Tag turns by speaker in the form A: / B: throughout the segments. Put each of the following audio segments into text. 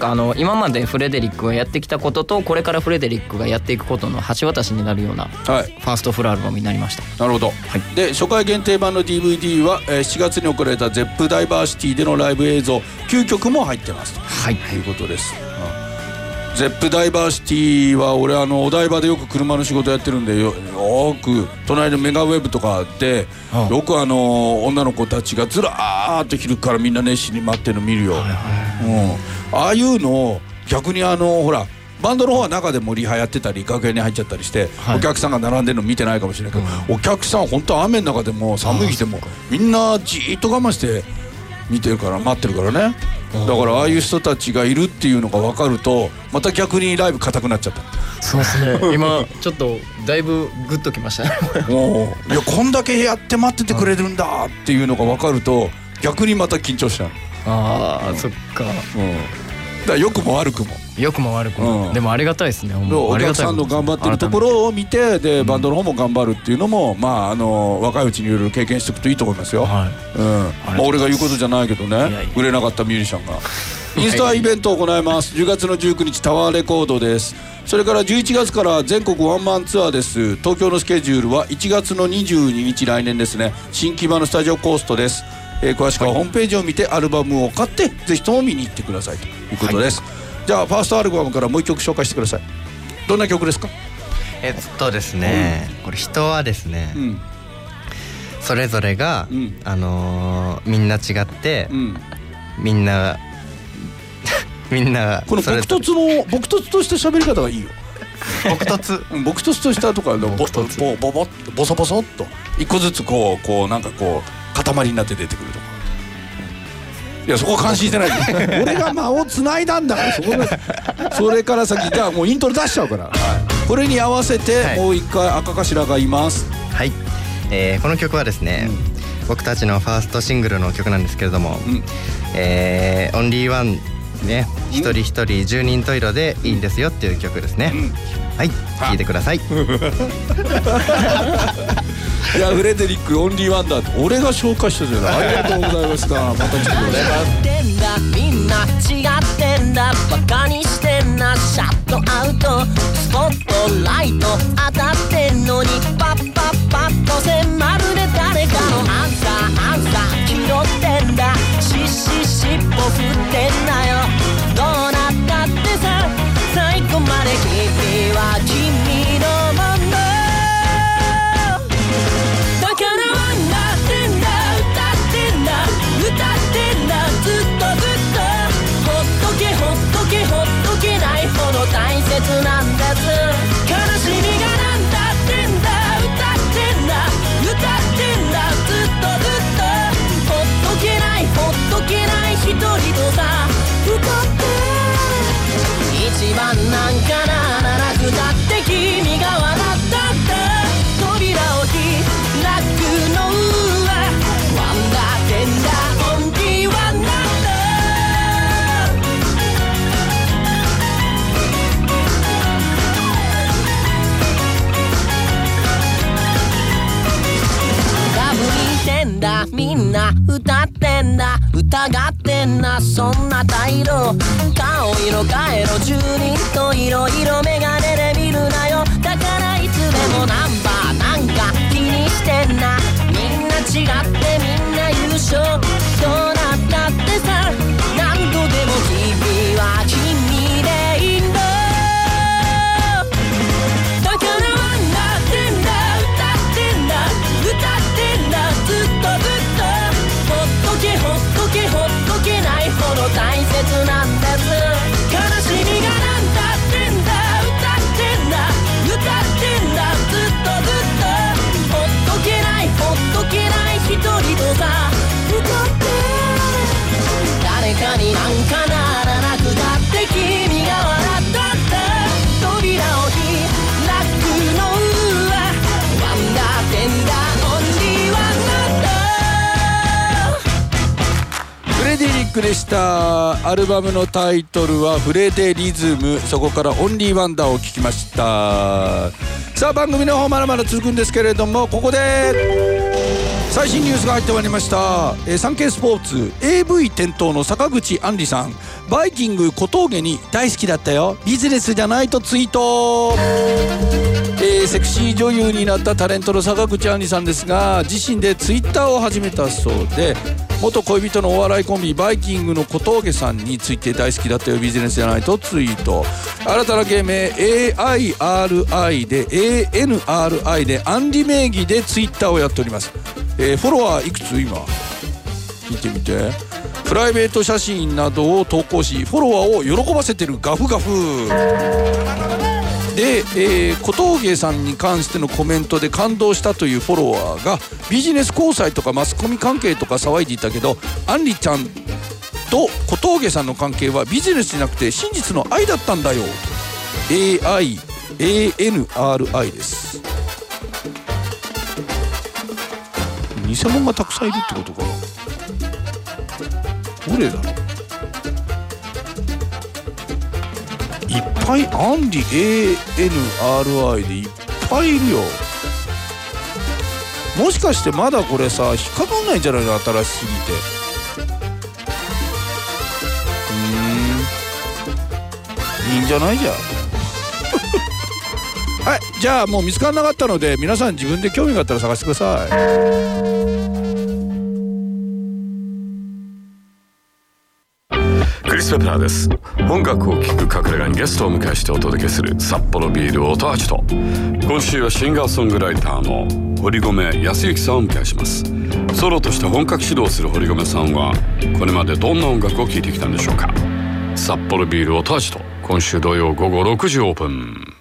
A: あの今までフレデリックがやってきたこととこれからフレデリックがやっていくことの橋渡しになるようなフ
B: はい。
A: ァーストフルアルバムになりました。
B: なるほど、で初回限定版の DVD は、えー7月に行われた ZEP ダイバーシティでのライブ映像。9曲も入ってますと。
A: はい。
B: いうことです、ゼップダイバーシティは俺あのお台場でよく車の仕事やってるんでよよく隣のメガウェブとかで
A: ああ
B: よくあの女の子たちがずらーっと昼からみんな熱心に待ってるの見るよ、うん、ああいうのを逆にあのほらバンドの方は中でもリハやってたり楽屋に入っちゃったりして、
A: はい。
B: お客さんが並んでるの見てないかもしれないけど、お客さん本当は雨の中でも寒い日でもみんなじーっと我慢して見てるから待ってるからね。だからああいう人たちがいるっていうのが分かるとまた逆にライブ硬くなっちゃった。
A: そうですね。今ちょっとだいぶグッときましたね。
B: もういやこんだけやって待っててくれるんだっていうのが分かると逆にまた緊張しちゃう、
A: ああそっか。
B: うん、だから良くも悪くも。
A: 良くも悪くも、
B: うん。
A: でもありがたいですねほんま。
B: お
A: ありがたい
B: 客さんの頑張ってるところを見てでバンドの方も頑張るっていうのもまああの若いうちにいろいろ経験しておくといいと思いますよ、
A: は
B: うん。まあ、俺が言うことじゃないけどね。
A: いやいや。
B: 売れなかったミュージシャンが。インスタイベントを行います。10月の19日タワーレコードです。それから11月から全国ワンマンツアーです。東京のスケジュールは1月の22日来年ですね。新木場のスタジオコーストです、えー詳しくはホームページを見てアルバムを買ってぜひとも見に行ってくださいということです、じゃあファーストアルバムからもう一曲紹介してください。どんな曲ですか？
C: えっとですね、これ人はですね、
B: うん。
C: それぞれが、
B: うん。
C: あのーみんな違って、
B: うん。
C: みんな みんなが
B: この僕突の僕突とした喋り方がいいよ。
C: 僕突
B: うん僕ととしたとかボボボボボソボソっと一個ずつこうこうなんかこう塊になって出てくるとか。いやそこは感心してない。で 俺が間をつないだんだから そこで。それから先じゃあもうイントロ出しちゃうから、これに合わせて
C: はい。
B: もう一回赤頭がいます、
C: はい、えーこの曲はですね、僕たちのファーストシングルの曲なんですけれども、
B: うん。
C: えーオンリーワンね一人一人十人十色でいいんですよっていう曲ですね、はい。聴いてください
B: いやフレデリックオンリーワンダー俺が紹介したじゃない。ありがとうございました。また来てください
D: って。んだみんな違ってんだバカにしてんな。シャットアウト。スポットライト。当たってんのにパッパッパッとせまるで誰かのアンサーアンサー。拾ってんだ。シッシッ尻尾振ってんだよ。大だ疑ってんな。そんな態度。顔色変えろ。住人といろいろメガネで見るなよ。だからいつでもナンバー。なんか気にしてんな。みんな違ってみんな優勝。した
B: アルバムのタイトルは「フレデリズム」そこから「オンリーワンダー」を聞きました。さあ番組の方まだまだ続くんですけれどもここで最新ニュースが入ってまいりました、えー、サンケイスポーツ AV 店頭の坂口杏里さん。バイキング小峠に大好きだったよ。ビジネスじゃないとツイート。えーセクシー女優になったタレントの坂口杏里さんですが自身でツイッターを始めたそうで元恋人のお笑いコンビバイキングの小峠さんについて大好きだったよビジネスじゃないとツイート。新たな芸名 AIRI で ANRI でアンリ名義でツイッターをやっております、えーフォロワーいくつ今？見てみて。プライベート写真などを投稿しフォロワーを喜ばせてるガフガフ。で、えー小峠さんに関してのコメントで感動したというフォロワーがビジネス交際とかマスコミ関係とか騒いでいたけどアンリちゃんと小峠さんの関係はビジネスじゃなくて真実の愛だったんだよ。AIANRI です。偽物がたくさんいるってことかどれだろぱいアンリ ANRI でいっぱいいるよ。もしかしてまだこれさ引っかかんないんじゃないの？新しすぎて。うーん。いいんじゃないじゃん。はいじゃあもう見つからなかったので皆さん自分で興味があったら探してください。
E: クリス・ペプラーです。音楽を聴く隠れ家にゲストを迎えしてお届けする札幌ビール音味と。今週はシンガーソングライターの堀米康之さんをお迎えします。ソロとして本格始動する堀米さんはこれまでどんな音楽を聴いてきたんでしょうか。札幌ビール音味と今週土曜午後6時オープン。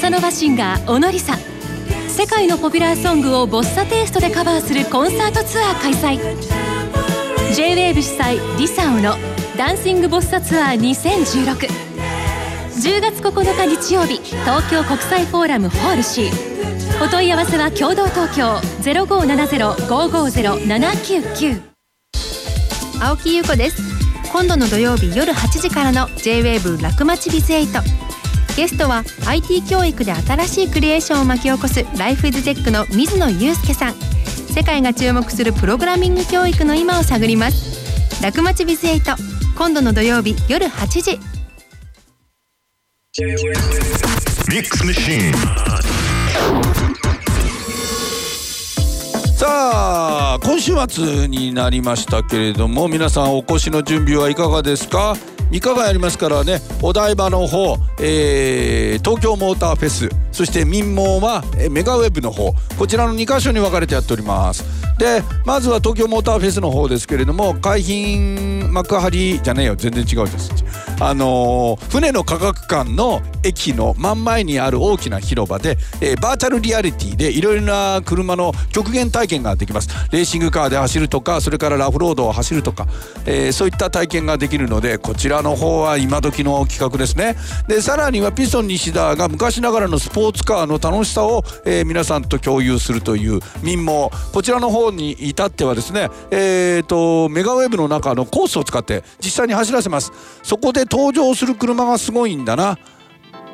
F: サノバシンガーオノリサ世界のポピュラーソングをボッサテイストでカバーするコンサートツアー開催 J-WAVE 主催リサオのダンシングボッサツアー2016 10月9日日曜日東京国際フォーラムホール C お問い合わせは共同東京0570-550-799
G: 青木優子です今度の土曜日夜8時からの J-WAVE 楽町ビズ8ゲストは IT 教育で新しいクリエーションを巻き起こすライフイズテックの水野祐介さん。世界が注目するプログラミング教育の今を探ります。楽町ビズ8今度の土曜日夜8時。
H: Mix Machine.
B: さあ今週末になりましたけれども皆さんお越しの準備はいかがですか？いかがやりますからねお台場の方、えー東京モーターフェスそして民網はメガウェブの方。こちらの2カ所に分かれてやっております。でまずは東京モーターフェスの方ですけれども海浜幕張じゃねえよ。全然違うですあのー船の科学館の駅の真ん前にある大きな広場で、えーバーチャルリアリティでいろいろな車の極限体験ができます。レーシングカーで走るとかそれからラフロードを走るとか、えーそういった体験ができるのでこちらの方は今時の企画ですね。でさらにはピストン西田が昔ながらのスポーツカーの楽しさを、えー皆さんと共有するという民網こちらの方に至ってはですねえー、とメガウェブの中のコースを使って実際に走らせます。そこで登場する車がすごいんだな。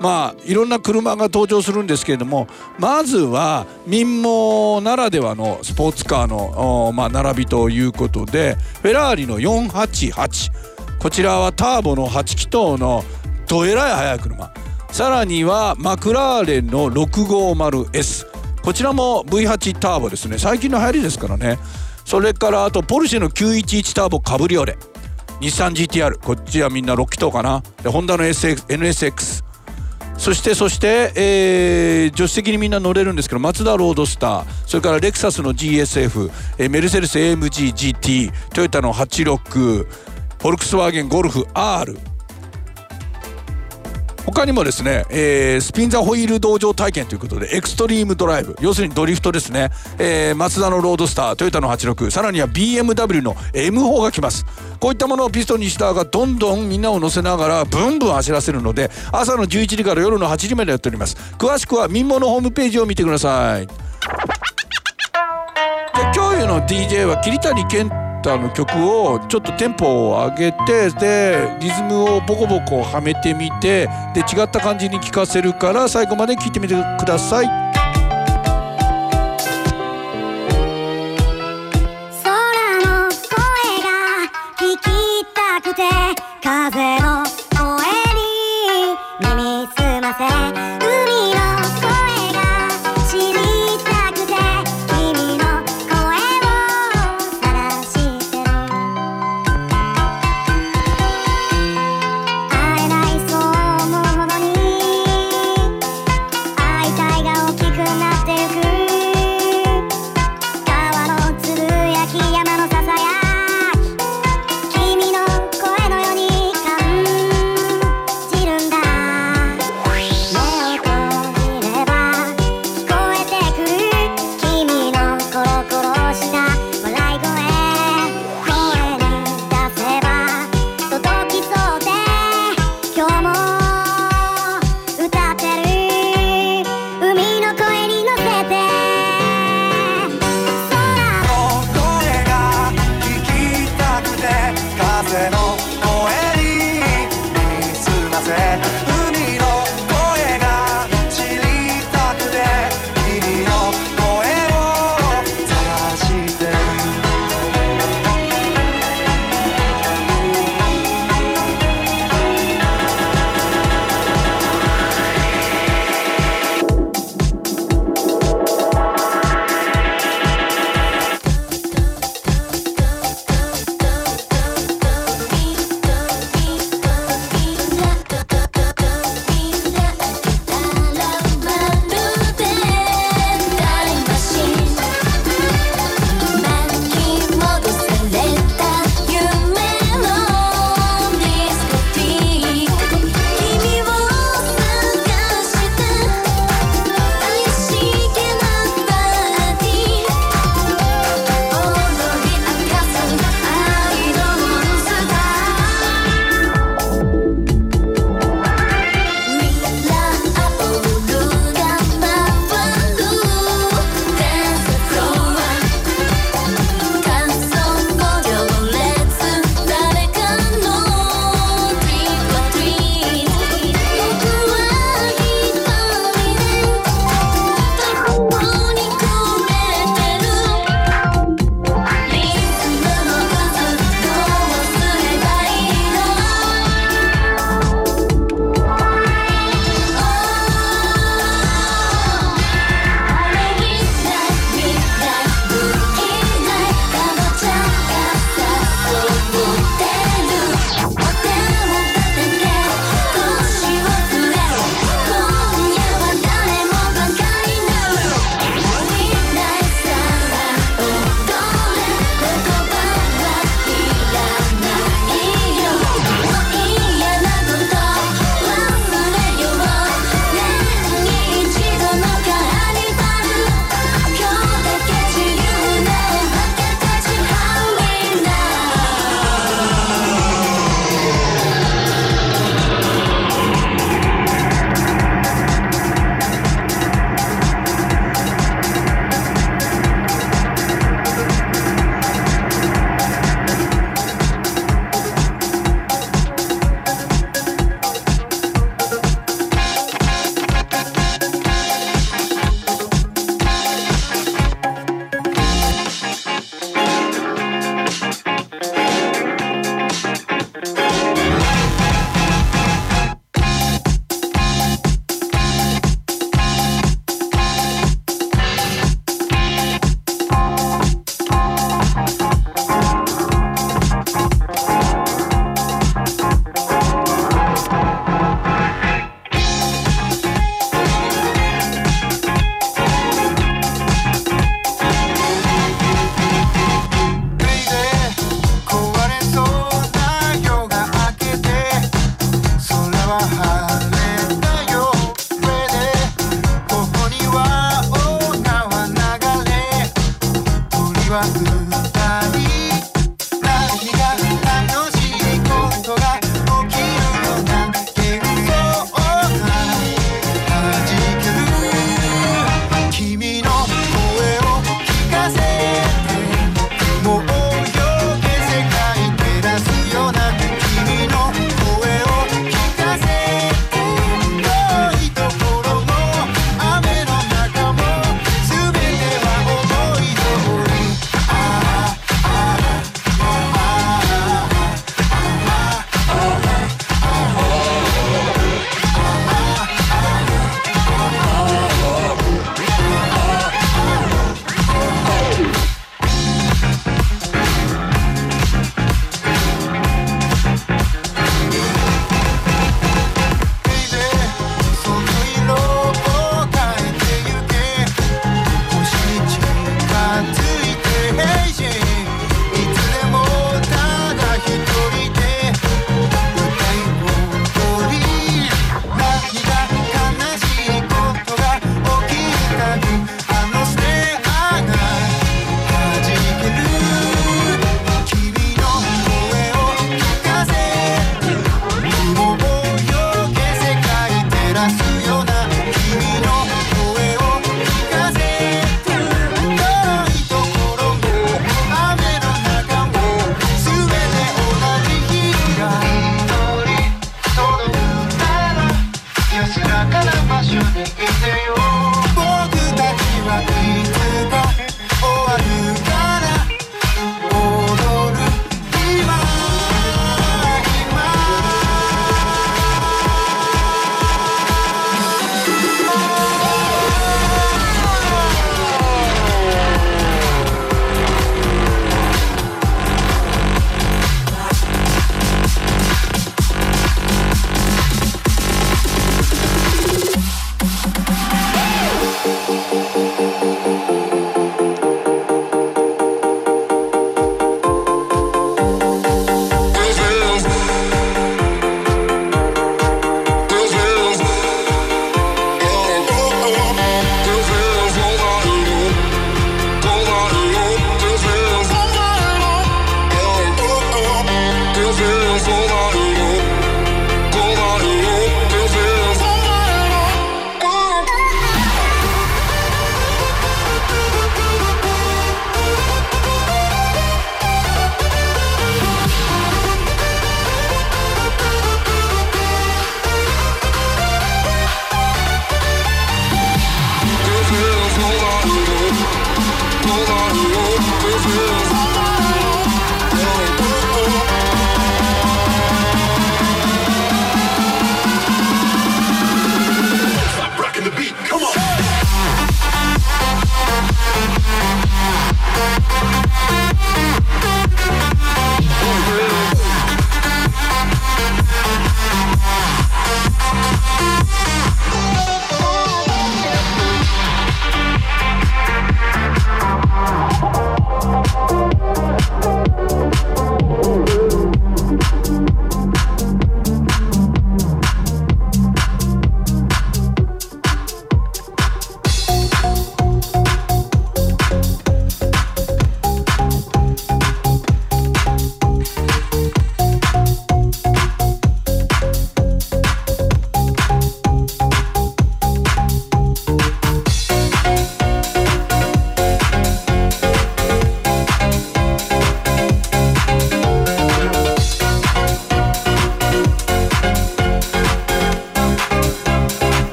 B: まあいろんな車が登場するんですけれどもまずは民網ならではのスポーツカーの、まあ、並びということでフェラーリの488こちらはターボの8気筒のどえらい速い車。さらにはマクラーレンの 650S こちらも V8 ターボですね。最近の流行りですからね。それからあとポルシェの911ターボカブリオレ。日産 GTR こっちはみんな6気筒かな。でホンダの SX NSX そしてそして、えー助手席にみんな乗れるんですけどマツダロードスター。それからレクサスの GSF、えーメルセデス AMGGT トヨタの86フォルクスワーゲンゴルフ R 他にもですね、えースピンザホイール道場体験ということでエクストリームドライブ。要するにドリフトですね、えーマツダのロードスタートヨタの86さらには BMW の M4 が来ます。こういったものをピストン西田がどんどんみんなを乗せながらブンブン走らせるので朝の11時から夜の8時までやっております。詳しくは民モのホームページを見てください。で今日の DJ は桐谷健ったあの曲をちょっとテンポを上げてでリズムをボコボコはめてみてで違った感じに聞かせるから最後まで聴いてみてください。
I: 風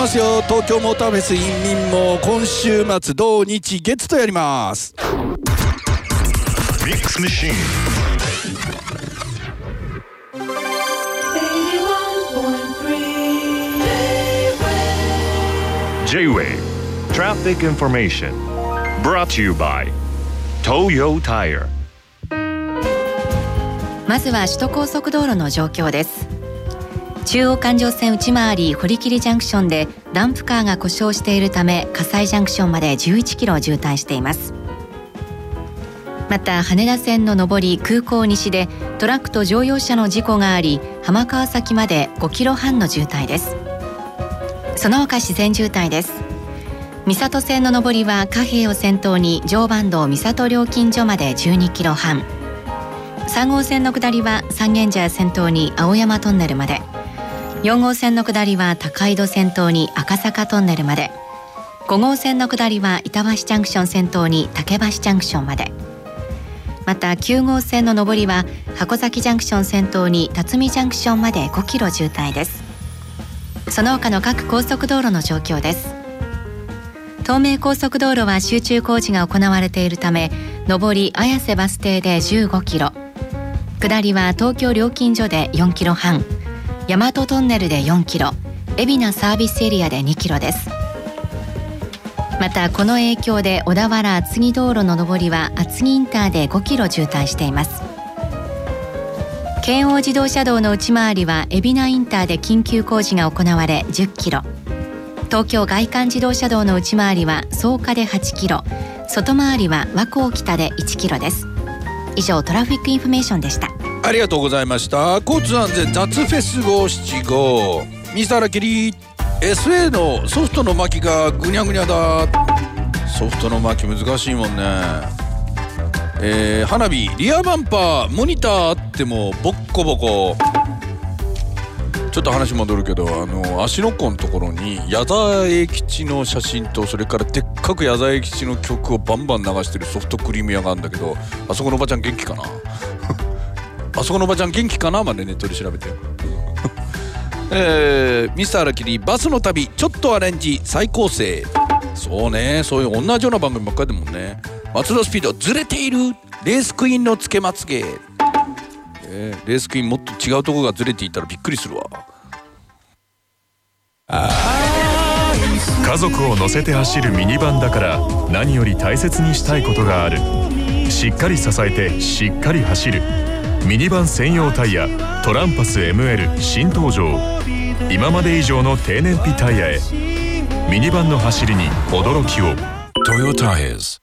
I: ま
J: すよ。
B: 東京モーターフェスインミンも今週末土日月とやります。
H: ミックスマシーン J-Wave Traffic Information. Brought to you by Toyo Tire.
K: まずは首都高速道路の状況です中央環状線内回り堀切ジャンクションでダンプカーが故障しているため葛西ジャンクションまで11キロ渋滞しています。また羽田線の上り空港西でトラックと乗用車の事故があり浜川崎まで5キロ半の渋滞です。その他自然渋滞です。三郷線の上りは貨幣を先頭に常磐道三郷料金所まで12キロ半。3号線の下りは三軒茶屋先頭に青山トンネルまで。4号線の下りは高井戸先頭に赤坂トンネルまで。5号線の下りは板橋ジャンクション先頭に竹橋ジャンクションまで。また9号線の上りは箱崎ジャンクション先頭に辰巳ジャンクションまで5キロ渋滞です。その他の各高速道路の状況です。東名高速道路は集中工事が行われているため上り綾瀬バス停で15キロ。下りは東京料金所で4キロ半。大和トンネルで4キロ海老名サービスエリアで2キロです。またこの影響で小田原厚木道路の上りは厚木インターで5キロ渋滞しています。京王自動車道の内回りは海老名インターで緊急工事が行われ10キロ。東京外環自動車道の内回りは草加で8キロ。外回りは和光北で1キロです。以上 traffic information でした。
B: ありがとうございました。交通安全雑フェス号7号。ミスター。ラキリ SA のソフトの巻きがぐにゃぐにゃだ。ソフトの巻き難しいもんね。えー花火リアバンパーモニターあってもボッコボコ。ちょっと話戻るけどあの芦ノ湖のところに矢沢永吉の写真とそれからでっかく矢沢永吉の曲をバンバン流してるソフトクリーム屋があるんだけどあそこのおばちゃん元気かな？あそこのおばちゃん元気かな？までネットで調べて。えー、ミスターラキリバスの旅ちょっとアレンジ再構成そうねそういう同じような番組ばっかりだもんね。松田スピードずれている。レースクイーンのつけまつげ、えーレースクイーンもっと違うとこがずれていたらびっくりするわ。
H: 家族を乗せて走るミニバンだから何より大切にしたいことがある。しっかり支えてしっかり走る。ミニバン専用タイヤトランパス ML 新登場。今まで以上の低燃費タイヤへ。ミニバンの走りに驚きを。トヨタイズ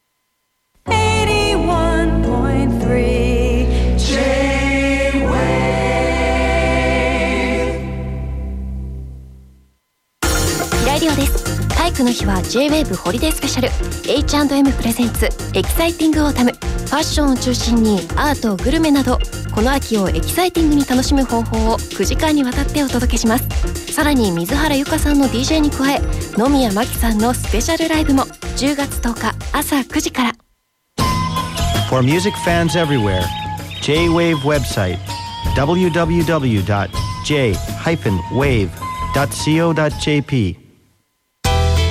L: 81.3 J-Wave
M: ラディオです。体育の日は J-WAVE Holiday Special。H&M presents。 Exciting Autumn。ファッションを中心にアートグルメなどこの秋をエキサイティングに楽しむ方法を9時間にわたってお届けします。さらに水原佑果さんの DJ に加え野宮真貴さんのスペシャルライブも10月10日朝9時から。
N: For music fans everywhere, J-Wave website www.j-wave.co.jp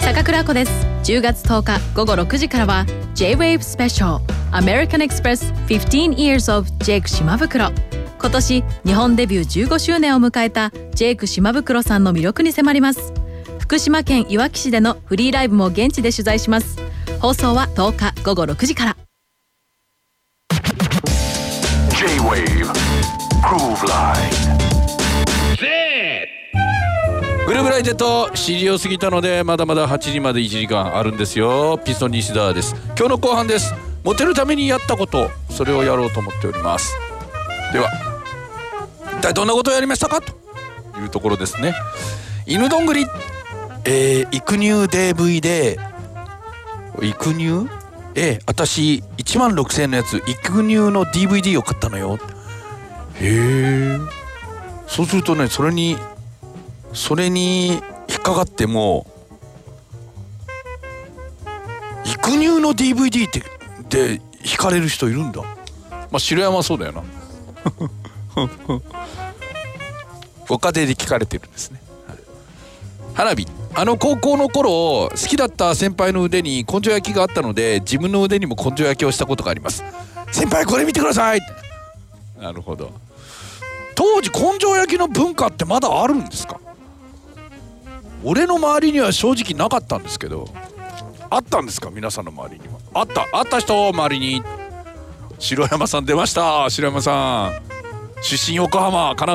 F: 坂倉子です。10月10日午後6時からは J-Wave スペシャル American Express 15 Years of Jake 島袋今年日本デビュー15周年を迎えたジェイク島袋さんの魅力に迫ります。福島県いわき市でのフリーライブも現地で取材します。放送は10日午後6時から。
H: J-Wave Groove Line.
B: グルーブライテッド7時を過ぎたのでまだまだ8時まで1時間あるんですよ。ピストン西田です。今日の後半ですモテるためにやったことそれをやろうと思っております。では一体どんなことをやりましたか？というところですね。犬どんぐりえー、育乳 DV で育乳？ええ私1万6000円のやつ育乳の DVD を買ったのよ。へえそうするとねそれにそれに引っかかっても育乳の DVD ってで引かれる人いるんだ。まあ城山はそうだよな。ご家庭で聞かれてるんですね、はい。花火。あの高校の頃好きだった先輩の腕に根性焼きがあったので自分の腕にも根性焼きをしたことがあります。先輩これ見てください。なるほど。当時根性焼きの文化ってまだあるんですか？俺の周りには正直なかったんですけど。あったんですか？皆さんの周りにはあったあった人周りに。白山さん出ました白山さん。出身横浜神奈